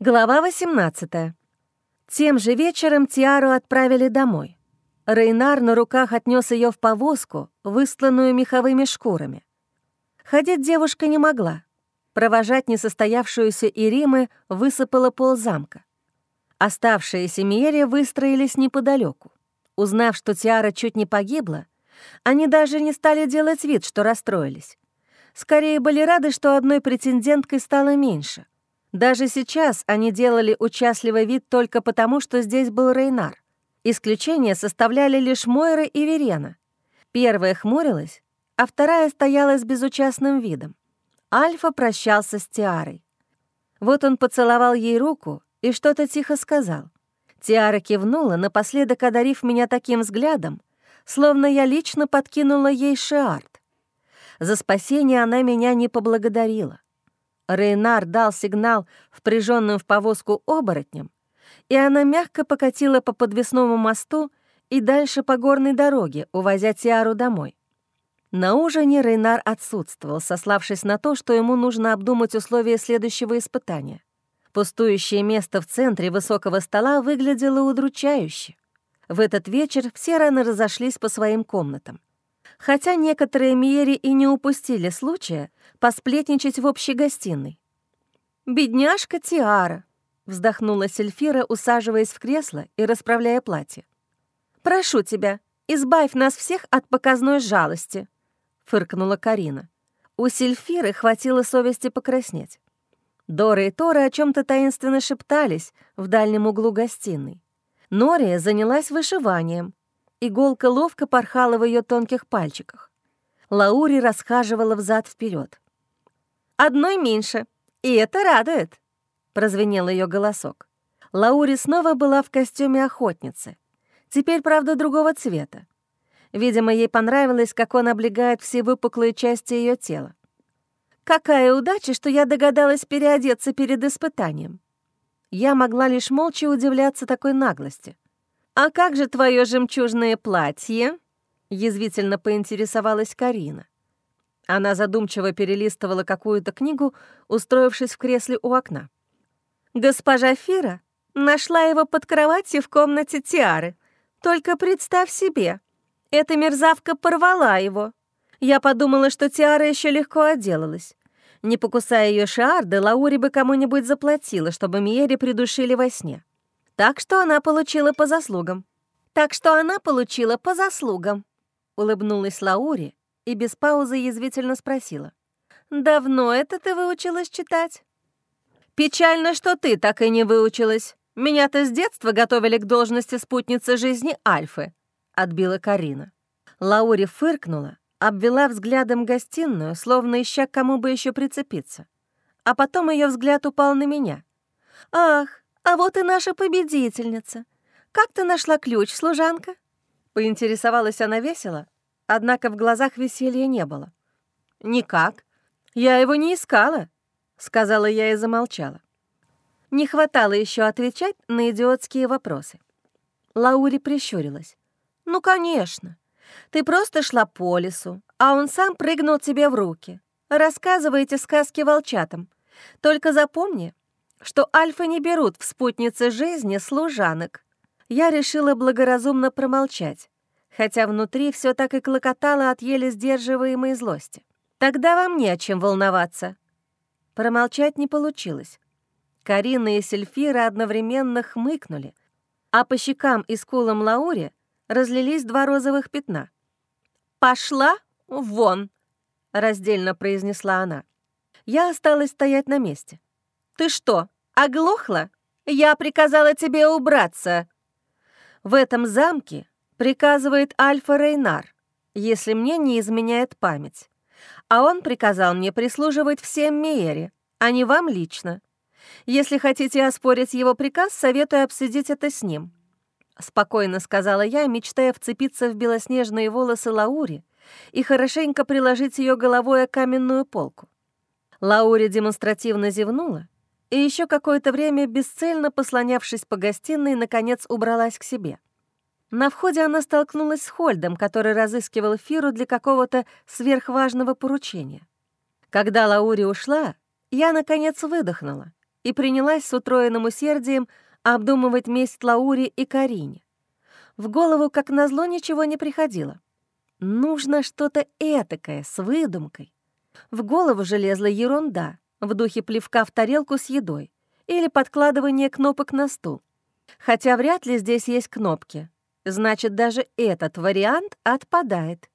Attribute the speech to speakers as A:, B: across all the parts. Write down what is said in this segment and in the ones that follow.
A: Глава 18. Тем же вечером Тиару отправили домой. Рейнар на руках отнес ее в повозку, выстланную меховыми шкурами. Ходить девушка не могла. Провожать несостоявшуюся Иримы высыпала ползамка. Оставшиеся Миери выстроились неподалеку. Узнав, что Тиара чуть не погибла, они даже не стали делать вид, что расстроились. Скорее были рады, что одной претенденткой стало меньше. Даже сейчас они делали участливый вид только потому, что здесь был Рейнар. Исключение составляли лишь Мойра и Верена. Первая хмурилась, а вторая стояла с безучастным видом. Альфа прощался с Тиарой. Вот он поцеловал ей руку и что-то тихо сказал. Тиара кивнула, напоследок одарив меня таким взглядом, словно я лично подкинула ей шиарт. За спасение она меня не поблагодарила. Рейнар дал сигнал впряженным в повозку оборотням, и она мягко покатила по подвесному мосту и дальше по горной дороге, увозя Тиару домой. На ужине Рейнар отсутствовал, сославшись на то, что ему нужно обдумать условия следующего испытания. Пустующее место в центре высокого стола выглядело удручающе. В этот вечер все рано разошлись по своим комнатам хотя некоторые Миери и не упустили случая посплетничать в общей гостиной. «Бедняжка Тиара», — вздохнула Сельфира, усаживаясь в кресло и расправляя платье. «Прошу тебя, избавь нас всех от показной жалости», — фыркнула Карина. У Сельфиры хватило совести покраснеть. Дора и Тора о чем то таинственно шептались в дальнем углу гостиной. Нория занялась вышиванием, Иголка ловко порхала в ее тонких пальчиках. Лаури расхаживала взад вперед. «Одной меньше, и это радует», — прозвенел ее голосок. Лаури снова была в костюме охотницы. Теперь, правда, другого цвета. Видимо, ей понравилось, как он облегает все выпуклые части ее тела. Какая удача, что я догадалась переодеться перед испытанием. Я могла лишь молча удивляться такой наглости. «А как же твое жемчужное платье?» — язвительно поинтересовалась Карина. Она задумчиво перелистывала какую-то книгу, устроившись в кресле у окна. «Госпожа Фира нашла его под кроватью в комнате Тиары. Только представь себе, эта мерзавка порвала его. Я подумала, что Тиара еще легко отделалась. Не покусая ее шарды, Лаури бы кому-нибудь заплатила, чтобы Миери придушили во сне. Так что она получила по заслугам. Так что она получила по заслугам. Улыбнулась Лаури и без паузы язвительно спросила. «Давно это ты выучилась читать?» «Печально, что ты так и не выучилась. Меня-то с детства готовили к должности спутницы жизни Альфы», — отбила Карина. Лаури фыркнула, обвела взглядом гостиную, словно ища кому бы еще прицепиться. А потом ее взгляд упал на меня. «Ах, «А вот и наша победительница. Как ты нашла ключ, служанка?» Поинтересовалась она весело, однако в глазах веселья не было. «Никак. Я его не искала», — сказала я и замолчала. Не хватало еще отвечать на идиотские вопросы. Лаури прищурилась. «Ну, конечно. Ты просто шла по лесу, а он сам прыгнул тебе в руки. Рассказывайте сказки волчатам. Только запомни, что альфы не берут в спутницы жизни служанок. Я решила благоразумно промолчать, хотя внутри все так и клокотало от еле сдерживаемой злости. Тогда вам не о чем волноваться. Промолчать не получилось. Карина и Сельфира одновременно хмыкнули, а по щекам и скулам Лаури разлились два розовых пятна. «Пошла вон!» — раздельно произнесла она. Я осталась стоять на месте. «Ты что, оглохла? Я приказала тебе убраться!» В этом замке приказывает Альфа Рейнар, если мне не изменяет память. А он приказал мне прислуживать всем Мейере, а не вам лично. Если хотите оспорить его приказ, советую обсудить это с ним. Спокойно сказала я, мечтая вцепиться в белоснежные волосы Лаури и хорошенько приложить ее головой о каменную полку. Лаури демонстративно зевнула и еще какое-то время, бесцельно послонявшись по гостиной, наконец убралась к себе. На входе она столкнулась с Хольдом, который разыскивал Фиру для какого-то сверхважного поручения. Когда Лаури ушла, я, наконец, выдохнула и принялась с утроенным усердием обдумывать месть Лауре и Карине. В голову, как назло, ничего не приходило. Нужно что-то этакое, с выдумкой. В голову же лезла ерунда, в духе плевка в тарелку с едой или подкладывание кнопок на стул. Хотя вряд ли здесь есть кнопки. Значит, даже этот вариант отпадает.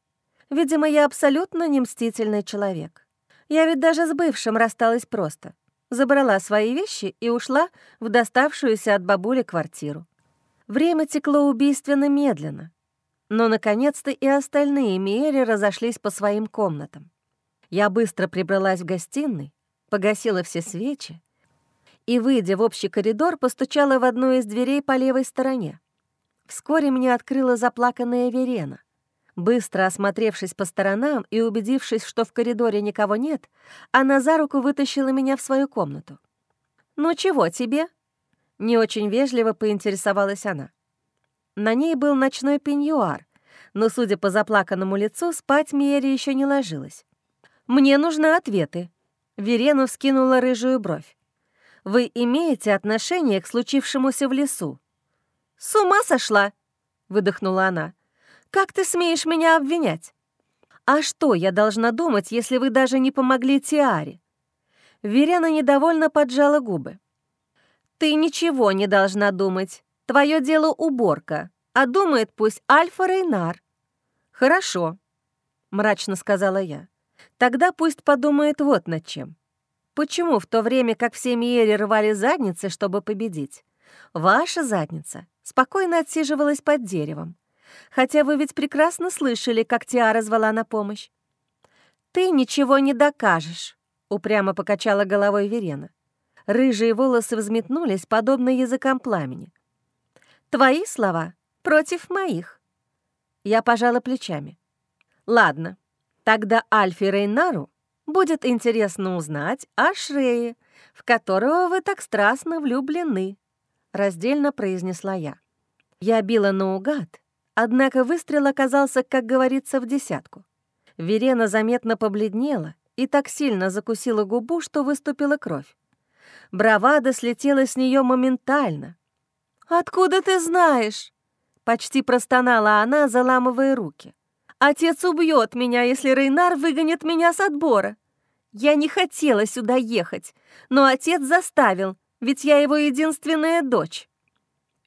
A: Видимо, я абсолютно не мстительный человек. Я ведь даже с бывшим рассталась просто. Забрала свои вещи и ушла в доставшуюся от бабули квартиру. Время текло убийственно медленно. Но, наконец-то, и остальные Миэри разошлись по своим комнатам. Я быстро прибралась в гостиной, погасила все свечи и, выйдя в общий коридор, постучала в одну из дверей по левой стороне. Вскоре мне открыла заплаканная Верена. Быстро осмотревшись по сторонам и убедившись, что в коридоре никого нет, она за руку вытащила меня в свою комнату. «Ну чего тебе?» Не очень вежливо поинтересовалась она. На ней был ночной пеньюар, но, судя по заплаканному лицу, спать Миэри еще не ложилась. «Мне нужны ответы». Верена вскинула рыжую бровь. «Вы имеете отношение к случившемуся в лесу?» «С ума сошла!» — выдохнула она. «Как ты смеешь меня обвинять?» «А что я должна думать, если вы даже не помогли Тиаре?» Верена недовольно поджала губы. «Ты ничего не должна думать. Твое дело уборка, а думает пусть Альфа Рейнар». «Хорошо», — мрачно сказала я. «Тогда пусть подумает вот над чем. Почему в то время, как все Миери рвали задницы, чтобы победить, ваша задница спокойно отсиживалась под деревом? Хотя вы ведь прекрасно слышали, как Тиара звала на помощь. «Ты ничего не докажешь», — упрямо покачала головой Верена. Рыжие волосы взметнулись, подобно языкам пламени. Твои слова против моих. Я пожала плечами. Ладно, тогда Альфе Рейнару будет интересно узнать о Шрее, в которого вы так страстно влюблены, раздельно произнесла я. Я била наугад, однако выстрел оказался, как говорится, в десятку. Верена заметно побледнела и так сильно закусила губу, что выступила кровь. Бравада слетела с нее моментально, «Откуда ты знаешь?» — почти простонала она, заламывая руки. «Отец убьет меня, если Рейнар выгонит меня с отбора. Я не хотела сюда ехать, но отец заставил, ведь я его единственная дочь».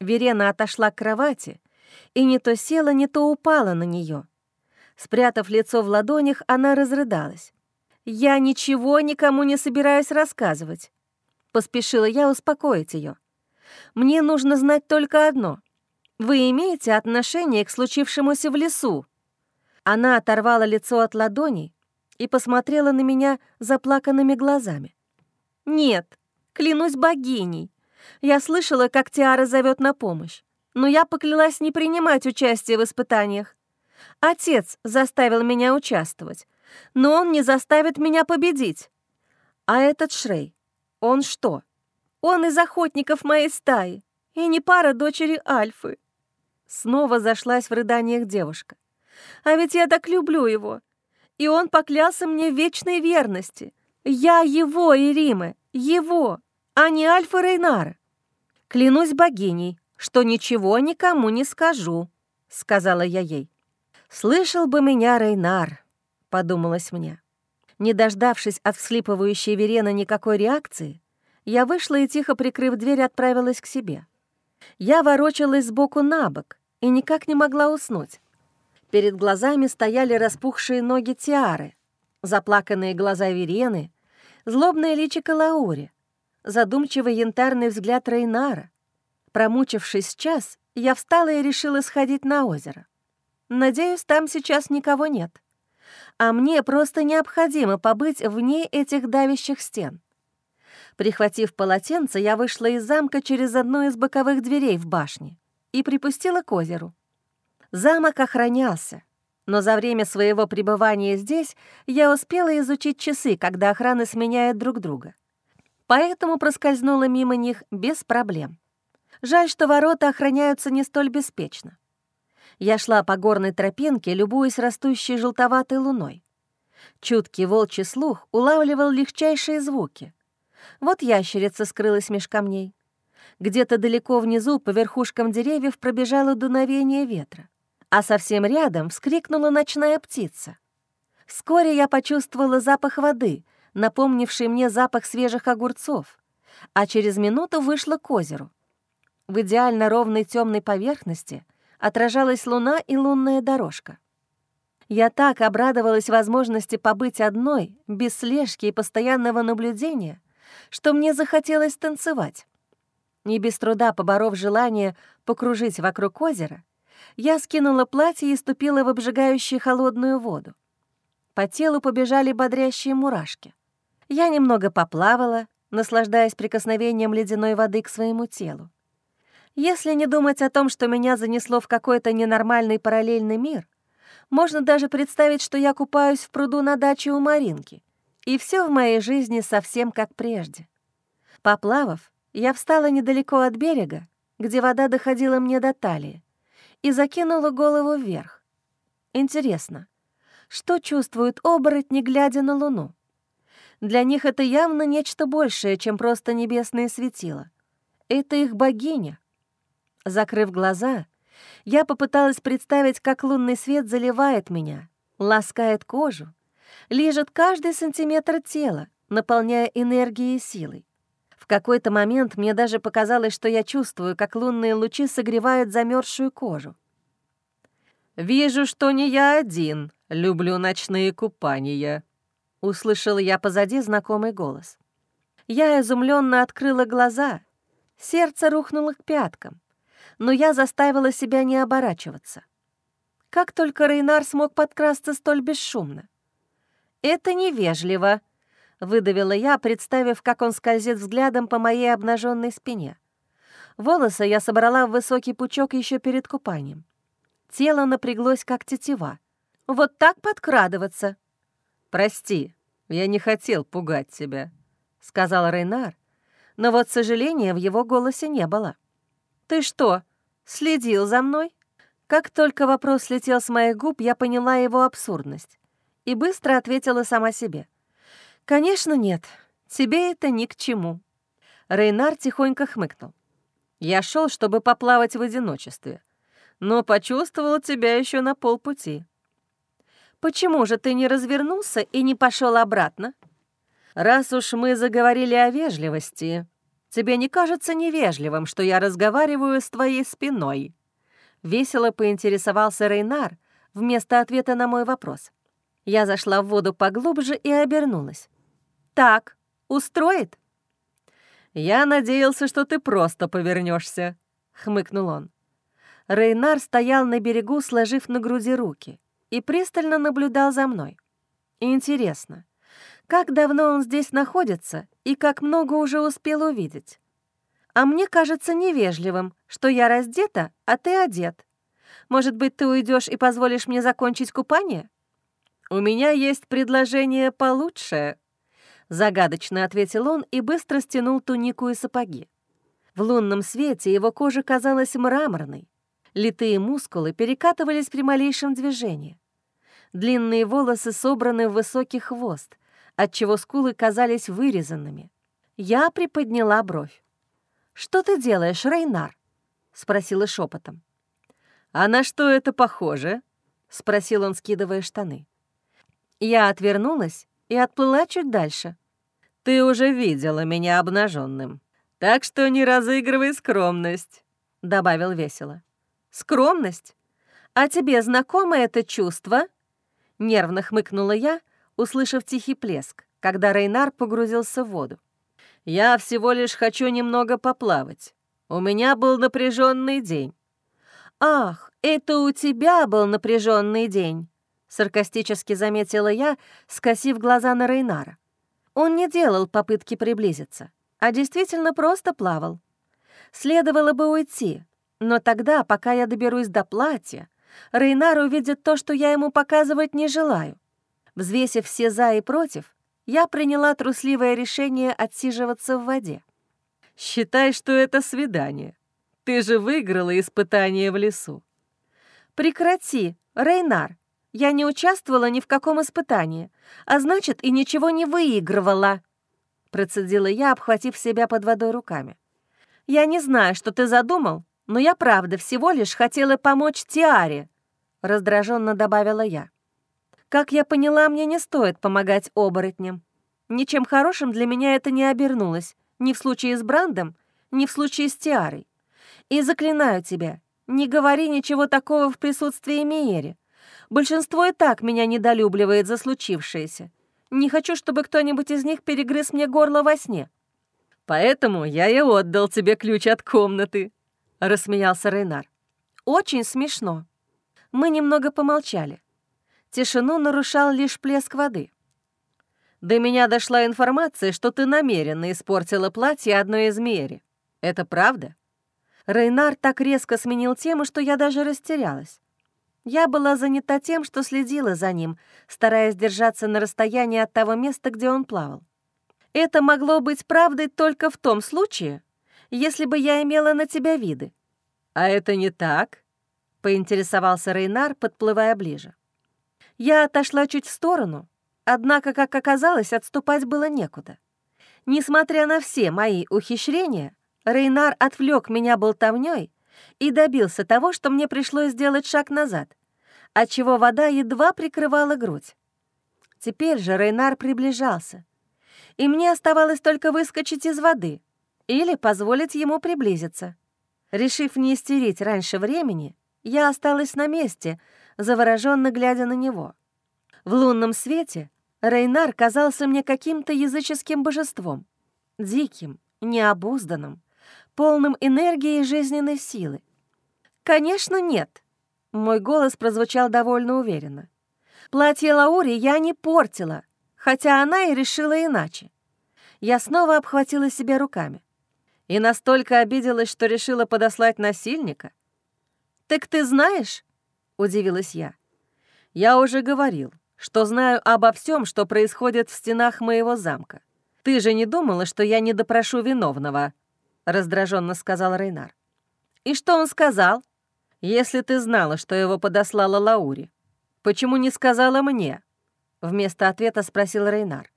A: Верена отошла к кровати и не то села, не то упала на нее. Спрятав лицо в ладонях, она разрыдалась. «Я ничего никому не собираюсь рассказывать», — поспешила я успокоить ее. Мне нужно знать только одно. Вы имеете отношение к случившемуся в лесу?» Она оторвала лицо от ладоней и посмотрела на меня заплаканными глазами. «Нет, клянусь богиней. Я слышала, как Тиара зовет на помощь, но я поклялась не принимать участие в испытаниях. Отец заставил меня участвовать, но он не заставит меня победить. А этот Шрей, он что, он из охотников моей стаи, и не пара дочери Альфы. Снова зашлась в рыданиях девушка. А ведь я так люблю его. И он поклялся мне вечной верности. Я его, Ириме, его, а не Альфа Рейнара. Клянусь богиней, что ничего никому не скажу, сказала я ей. Слышал бы меня Рейнар, подумалось мне. Не дождавшись от вслипывающей Верена никакой реакции, я вышла и, тихо прикрыв дверь, отправилась к себе. Я ворочалась сбоку на бок и никак не могла уснуть. Перед глазами стояли распухшие ноги Тиары, заплаканные глаза Верены, злобное личико Лаури, задумчивый янтарный взгляд Рейнара. Промучившись час, я встала и решила сходить на озеро. Надеюсь, там сейчас никого нет. А мне просто необходимо побыть вне этих давящих стен. Прихватив полотенце, я вышла из замка через одну из боковых дверей в башне и припустила к озеру. Замок охранялся, но за время своего пребывания здесь я успела изучить часы, когда охраны сменяют друг друга. Поэтому проскользнула мимо них без проблем. Жаль, что ворота охраняются не столь беспечно. Я шла по горной тропинке, любуясь растущей желтоватой луной. Чуткий волчий слух улавливал легчайшие звуки, Вот ящерица скрылась меж камней. Где-то далеко внизу по верхушкам деревьев пробежало дуновение ветра, а совсем рядом вскрикнула ночная птица. Вскоре я почувствовала запах воды, напомнивший мне запах свежих огурцов, а через минуту вышла к озеру. В идеально ровной темной поверхности отражалась луна и лунная дорожка. Я так обрадовалась возможности побыть одной, без слежки и постоянного наблюдения, что мне захотелось танцевать. Не без труда поборов желание покружить вокруг озера, я скинула платье и ступила в обжигающую холодную воду. По телу побежали бодрящие мурашки. Я немного поплавала, наслаждаясь прикосновением ледяной воды к своему телу. Если не думать о том, что меня занесло в какой-то ненормальный параллельный мир, можно даже представить, что я купаюсь в пруду на даче у Маринки, и все в моей жизни совсем как прежде. Поплавав, я встала недалеко от берега, где вода доходила мне до талии, и закинула голову вверх. Интересно, что чувствуют оборотни, глядя на Луну? Для них это явно нечто большее, чем просто небесное светило. Это их богиня. Закрыв глаза, я попыталась представить, как лунный свет заливает меня, ласкает кожу, лижет каждый сантиметр тела, наполняя энергией и силой. В какой-то момент мне даже показалось, что я чувствую, как лунные лучи согревают замерзшую кожу. «Вижу, что не я один. Люблю ночные купания», — услышала я позади знакомый голос. Я изумленно открыла глаза. Сердце рухнуло к пяткам, но я заставила себя не оборачиваться. Как только Рейнар смог подкрасться столь бесшумно. «Это невежливо», — выдавила я, представив, как он скользит взглядом по моей обнаженной спине. Волосы я собрала в высокий пучок еще перед купанием. Тело напряглось, как тетива. Вот так подкрадываться. «Прости, я не хотел пугать тебя», — сказал Рейнар, но вот сожаления в его голосе не было. «Ты что, следил за мной?» Как только вопрос слетел с моих губ, я поняла его абсурдность и быстро ответила сама себе — «Конечно нет. Тебе это ни к чему». Рейнар тихонько хмыкнул. «Я шел, чтобы поплавать в одиночестве, но почувствовал тебя еще на полпути». «Почему же ты не развернулся и не пошел обратно?» «Раз уж мы заговорили о вежливости, тебе не кажется невежливым, что я разговариваю с твоей спиной?» Весело поинтересовался Рейнар вместо ответа на мой вопрос. Я зашла в воду поглубже и обернулась. Так, устроит?» «Я надеялся, что ты просто повернешься, хмыкнул он. Рейнар стоял на берегу, сложив на груди руки, и пристально наблюдал за мной. Интересно, как давно он здесь находится и как много уже успел увидеть? А мне кажется невежливым, что я раздета, а ты одет. Может быть, ты уйдешь и позволишь мне закончить купание? У меня есть предложение получше, Загадочно ответил он и быстро стянул тунику и сапоги. В лунном свете его кожа казалась мраморной. Литые мускулы перекатывались при малейшем движении. Длинные волосы собраны в высокий хвост, отчего скулы казались вырезанными. Я приподняла бровь. «Что ты делаешь, Рейнар?» — спросила шепотом. «А на что это похоже?» — спросил он, скидывая штаны. Я отвернулась и отплыла чуть дальше. «Ты уже видела меня обнаженным, так что не разыгрывай скромность», — добавил весело. «Скромность? А тебе знакомо это чувство?» Нервно хмыкнула я, услышав тихий плеск, когда Рейнар погрузился в воду. «Я всего лишь хочу немного поплавать. У меня был напряженный день». «Ах, это у тебя был напряженный день!» Саркастически заметила я, скосив глаза на Рейнара. Он не делал попытки приблизиться, а действительно просто плавал. Следовало бы уйти, но тогда, пока я доберусь до платья, Рейнар увидит то, что я ему показывать не желаю. Взвесив все «за» и «против», я приняла трусливое решение отсиживаться в воде. «Считай, что это свидание. Ты же выиграла испытание в лесу». «Прекрати, Рейнар», я не участвовала ни в каком испытании, а значит, и ничего не выигрывала. — процедила я, обхватив себя под водой руками. «Я не знаю, что ты задумал, но я правда всего лишь хотела помочь Тиаре», — раздраженно добавила я. «Как я поняла, мне не стоит помогать оборотням. Ничем хорошим для меня это не обернулось, ни в случае с Брандом, ни в случае с Тиарой. И заклинаю тебя, не говори ничего такого в присутствии Миери. Большинство и так меня недолюбливает за случившееся. Не хочу, чтобы кто-нибудь из них перегрыз мне горло во сне. Поэтому я и отдал тебе ключ от комнаты, — рассмеялся Рейнар. Очень смешно. Мы немного помолчали. Тишину нарушал лишь плеск воды. До меня дошла информация, что ты намеренно испортила платье одной из Мери. Это правда? Рейнар так резко сменил тему, что я даже растерялась. Я была занята тем, что следила за ним, стараясь держаться на расстоянии от того места, где он плавал. Это могло быть правдой только в том случае, если бы я имела на тебя виды. «А это не так?» — поинтересовался Рейнар, подплывая ближе. Я отошла чуть в сторону, однако, как оказалось, отступать было некуда. Несмотря на все мои ухищрения, Рейнар отвлек меня болтовней и добился того, что мне пришлось сделать шаг назад, отчего вода едва прикрывала грудь. Теперь же Рейнар приближался, и мне оставалось только выскочить из воды или позволить ему приблизиться. Решив не истерить раньше времени, я осталась на месте, завороженно глядя на него. В лунном свете Рейнар казался мне каким-то языческим божеством, диким, необузданным, полным энергии и жизненной силы. «Конечно, нет», — мой голос прозвучал довольно уверенно. «Платье Лаури я не портила, хотя она и решила иначе». Я снова обхватила себя руками. И настолько обиделась, что решила подослать насильника. «Так ты знаешь?» — удивилась я. «Я уже говорил, что знаю обо всем, что происходит в стенах моего замка. Ты же не думала, что я не допрошу виновного?» раздраженно сказал Рейнар. «И что он сказал? Если ты знала, что его подослала Лаури, почему не сказала мне?» Вместо ответа спросил Рейнар.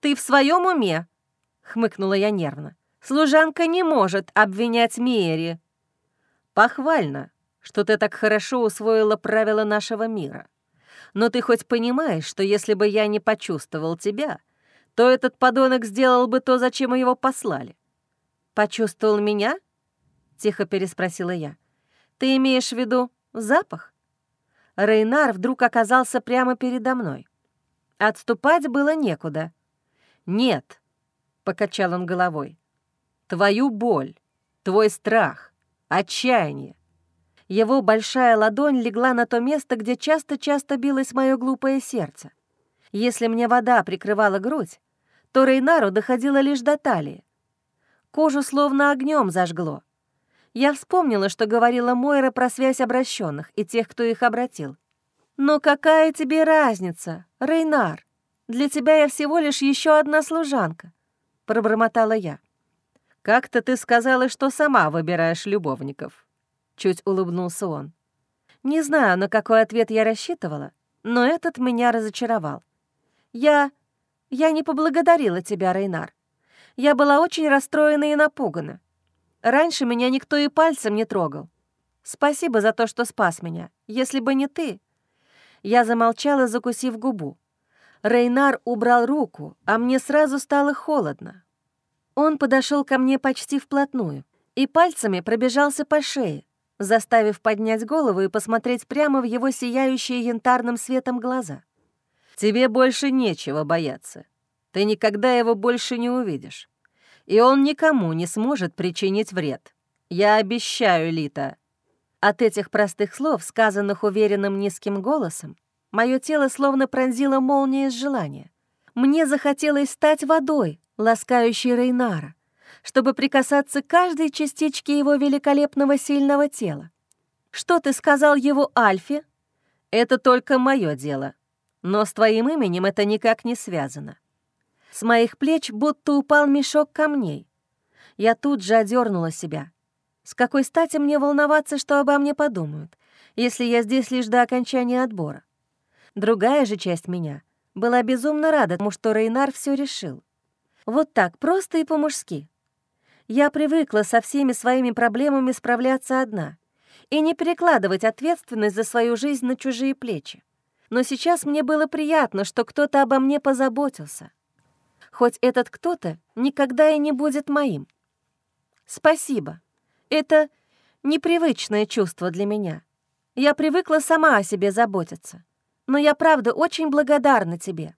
A: «Ты в своем уме?» — хмыкнула я нервно. «Служанка не может обвинять Миери». «Похвально, что ты так хорошо усвоила правила нашего мира. Но ты хоть понимаешь, что если бы я не почувствовал тебя, то этот подонок сделал бы то, зачем его послали? «Почувствовал меня?» — тихо переспросила я. «Ты имеешь в виду запах?» Рейнар вдруг оказался прямо передо мной. Отступать было некуда. «Нет», — покачал он головой, — «твою боль, твой страх, отчаяние». Его большая ладонь легла на то место, где часто-часто билось мое глупое сердце. Если мне вода прикрывала грудь, то Рейнару доходило лишь до талии. Кожу словно огнем зажгло. Я вспомнила, что говорила Мойра про связь обращенных и тех, кто их обратил. «Но какая тебе разница, Рейнар? Для тебя я всего лишь еще одна служанка», — пробормотала я. «Как-то ты сказала, что сама выбираешь любовников», — чуть улыбнулся он. Не знаю, на какой ответ я рассчитывала, но этот меня разочаровал. «Я... я не поблагодарила тебя, Рейнар. Я была очень расстроена и напугана. Раньше меня никто и пальцем не трогал. Спасибо за то, что спас меня. Если бы не ты...» Я замолчала, закусив губу. Рейнар убрал руку, а мне сразу стало холодно. Он подошел ко мне почти вплотную и пальцами пробежался по шее, заставив поднять голову и посмотреть прямо в его сияющие янтарным светом глаза. «Тебе больше нечего бояться. Ты никогда его больше не увидишь. И он никому не сможет причинить вред. Я обещаю, Лита». От этих простых слов, сказанных уверенным низким голосом, мое тело словно пронзило молния из желания. Мне захотелось стать водой, ласкающей Рейнара, чтобы прикасаться к каждой частичке его великолепного сильного тела. «Что ты сказал его Альфе?» «Это только мое дело. Но с твоим именем это никак не связано. С моих плеч будто упал мешок камней. Я тут же одернула себя. С какой стати мне волноваться, что обо мне подумают, если я здесь лишь до окончания отбора? Другая же часть меня была безумно рада тому, что Рейнар все решил. Вот так, просто и по-мужски. Я привыкла со всеми своими проблемами справляться одна и не перекладывать ответственность за свою жизнь на чужие плечи. Но сейчас мне было приятно, что кто-то обо мне позаботился. Хоть этот кто-то никогда и не будет моим. Спасибо. Это непривычное чувство для меня. Я привыкла сама о себе заботиться. Но я правда очень благодарна тебе.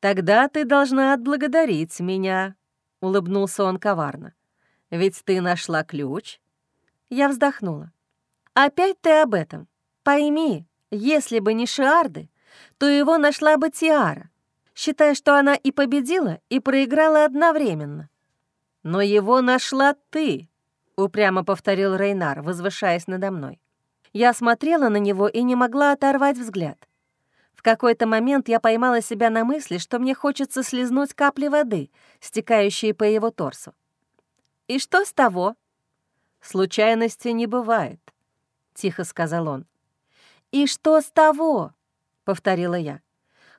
A: «Тогда ты должна отблагодарить меня», — улыбнулся он коварно. «Ведь ты нашла ключ». Я вздохнула. «Опять ты об этом. Пойми, если бы не Шиарды, то его нашла бы Тиара, считая, что она и победила, и проиграла одновременно». «Но его нашла ты», — упрямо повторил Рейнар, возвышаясь надо мной. Я смотрела на него и не могла оторвать взгляд. В какой-то момент я поймала себя на мысли, что мне хочется слезнуть капли воды, стекающие по его торсу. «И что с того?» «Случайности не бывает», — тихо сказал он. «И что с того?» — повторила я.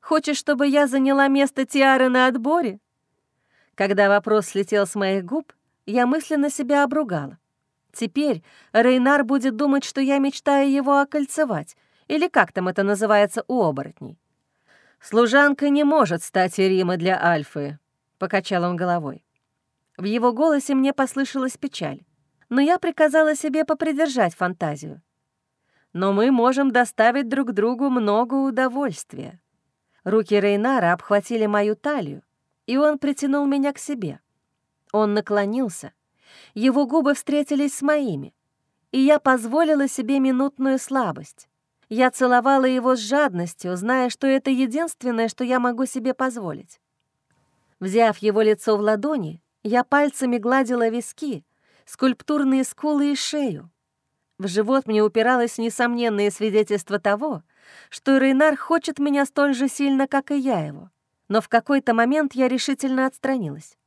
A: «Хочешь, чтобы я заняла место Тиары на отборе?» Когда вопрос слетел с моих губ, я мысленно себя обругала. Теперь Рейнар будет думать, что я мечтаю его окольцевать — или как там это называется у оборотней. «Служанка не может стать Рима для Альфы», — покачал он головой. В его голосе мне послышалась печаль, но я приказала себе попридержать фантазию. «Но мы можем доставить друг другу много удовольствия». Руки Рейнара обхватили мою талию, и он притянул меня к себе. Он наклонился, его губы встретились с моими, и я позволила себе минутную слабость. Я целовала его с жадностью, зная, что это единственное, что я могу себе позволить. Взяв его лицо в ладони, я пальцами гладила виски, скульптурные скулы и шею. В живот мне упиралось несомненное свидетельство того, что Рейнар хочет меня столь же сильно, как и я его. Но в какой-то момент я решительно отстранилась.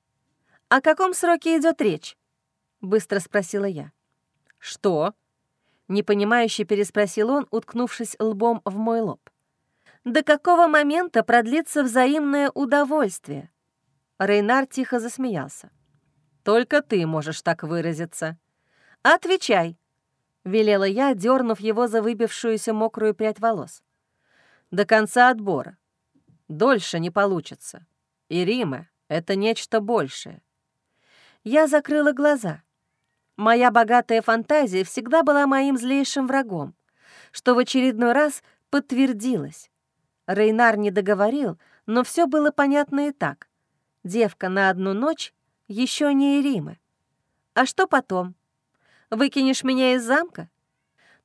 A: «О каком сроке идет речь?» — быстро спросила я. «Что?» Непонимающе переспросил он, уткнувшись лбом в мой лоб. «До какого момента продлится взаимное удовольствие?» Рейнар тихо засмеялся. «Только ты можешь так выразиться». «Отвечай», — велела я, дернув его за выбившуюся мокрую прядь волос. «До конца отбора. Дольше не получится. И Рима — это нечто большее». Я закрыла глаза. Моя богатая фантазия всегда была моим злейшим врагом, что в очередной раз подтвердилось. Рейнар не договорил, но все было понятно и так. Девка на одну ночь еще не Ирима. А что потом? Выкинешь меня из замка?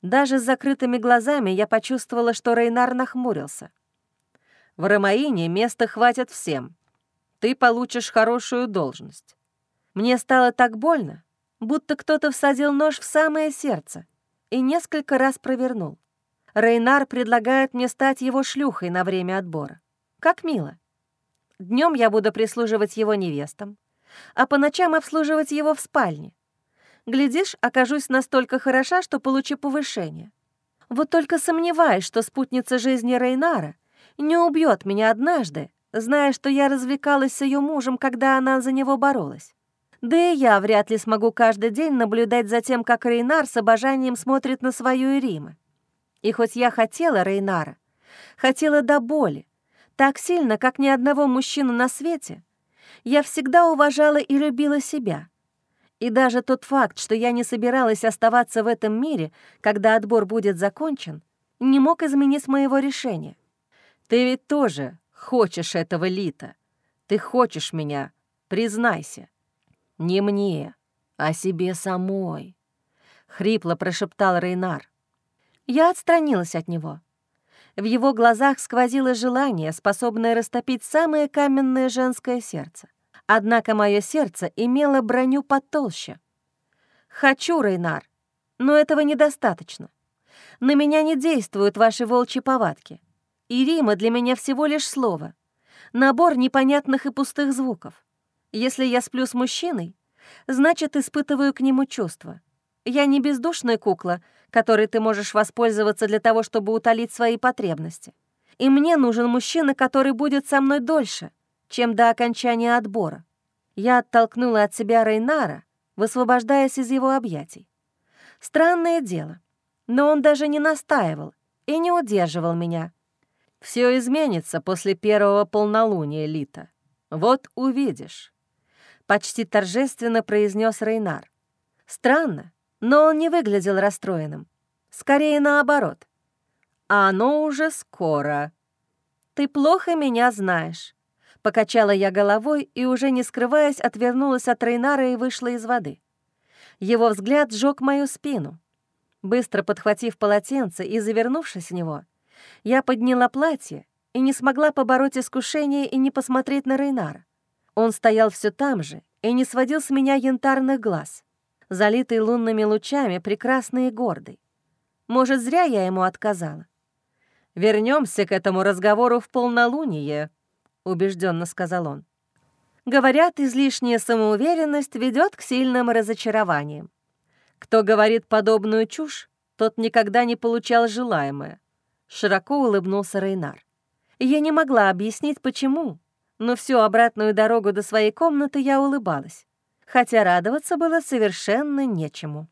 A: Даже с закрытыми глазами я почувствовала, что Рейнар нахмурился. В Ромаине места хватит всем. Ты получишь хорошую должность. Мне стало так больно, будто кто-то всадил нож в самое сердце и несколько раз провернул. Рейнар предлагает мне стать его шлюхой на время отбора. Как мило. Днем я буду прислуживать его невестам, а по ночам обслуживать его в спальне. Глядишь, окажусь настолько хороша, что получу повышение. Вот только сомневаюсь, что спутница жизни Рейнара не убьет меня однажды, зная, что я развлекалась с ее мужем, когда она за него боролась. Да и я вряд ли смогу каждый день наблюдать за тем, как Рейнар с обожанием смотрит на свою Ириму. И хоть я хотела Рейнара, хотела до боли, так сильно, как ни одного мужчину на свете, я всегда уважала и любила себя. И даже тот факт, что я не собиралась оставаться в этом мире, когда отбор будет закончен, не мог изменить моего решения. Ты ведь тоже хочешь этого, Лита. Ты хочешь меня, признайся. «Не мне, а себе самой», — хрипло прошептал Рейнар. Я отстранилась от него. В его глазах сквозило желание, способное растопить самое каменное женское сердце. Однако мое сердце имело броню потолще. «Хочу, Рейнар, но этого недостаточно. На меня не действуют ваши волчьи повадки. И Рима для меня всего лишь слово. Набор непонятных и пустых звуков. Если я сплю с мужчиной, значит, испытываю к нему чувства. Я не бездушная кукла, которой ты можешь воспользоваться для того, чтобы утолить свои потребности. И мне нужен мужчина, который будет со мной дольше, чем до окончания отбора. Я оттолкнула от себя Рейнара, высвобождаясь из его объятий. Странное дело, но он даже не настаивал и не удерживал меня. Все изменится после первого полнолуния, Лита. Вот увидишь», — почти торжественно произнес Рейнар. Странно, но он не выглядел расстроенным. Скорее наоборот. «А оно уже скоро», «Ты плохо меня знаешь». Покачала я головой и, уже не скрываясь, отвернулась от Рейнара и вышла из воды. Его взгляд сжег мою спину. Быстро подхватив полотенце и завернувшись в него, я подняла платье и не смогла побороть искушение и не посмотреть на Рейнара. Он стоял все там же и не сводил с меня янтарных глаз, залитый лунными лучами, прекрасный и гордый. Может, зря я ему отказала. Вернемся к этому разговору в полнолуние», — убежденно сказал он. «Говорят, излишняя самоуверенность ведет к сильным разочарованиям. Кто говорит подобную чушь, тот никогда не получал желаемое», — широко улыбнулся Рейнар. Я не могла объяснить, почему, но всю обратную дорогу до своей комнаты я улыбалась, хотя радоваться было совершенно нечему.